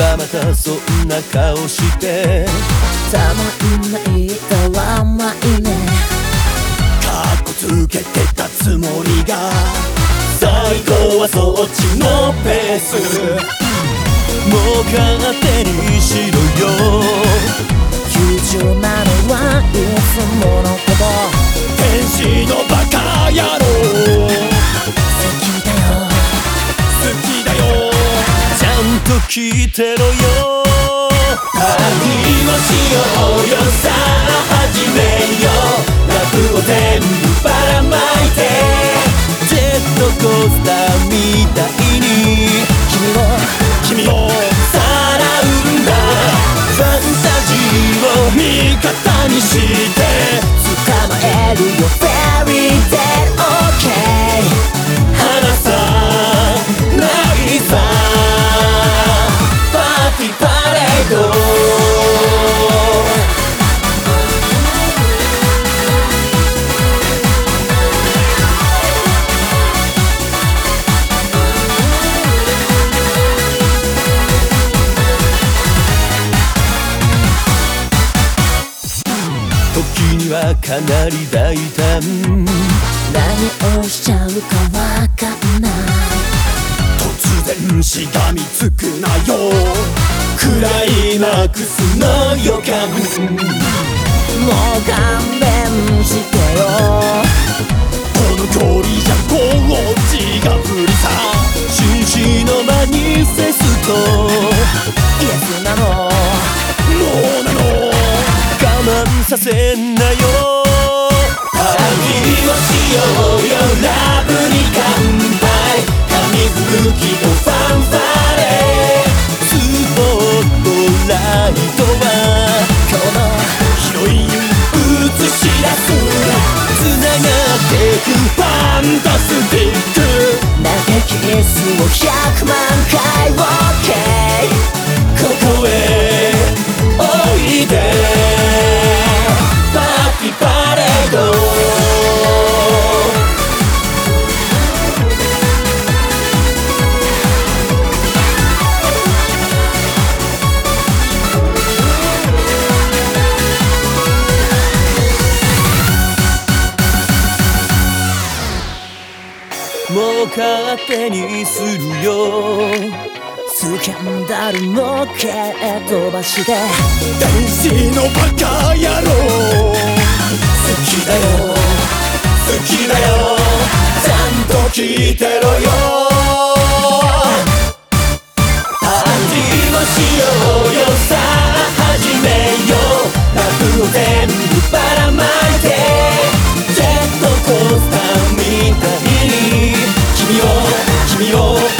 らまたそんな顔して。たまんないたらまいね。かっこつけてたつもりが。最高はそっちのペース。もう勝手にしろよと聞いてろよ。パーティーをしようよさあ始めようかなり大胆。何をしちゃうかわかんない。突然しがみつくなよ。クライマックスの予感もう勘弁してよ。この距離じゃこっちが無理さ紳士のマニフェスト。イエスなの。もうなの？我慢させんなよ。パーティーをしようよラブに乾杯紙吹雪とファンファレくファンタスティック。投げキスを100万回を。もう勝手にするよ。スキャンダルの蹴飛ばして。男子のバカ野郎。好きだよ。好きだよ。ちゃんと聞いてろよ。パーティーをしよ。う miró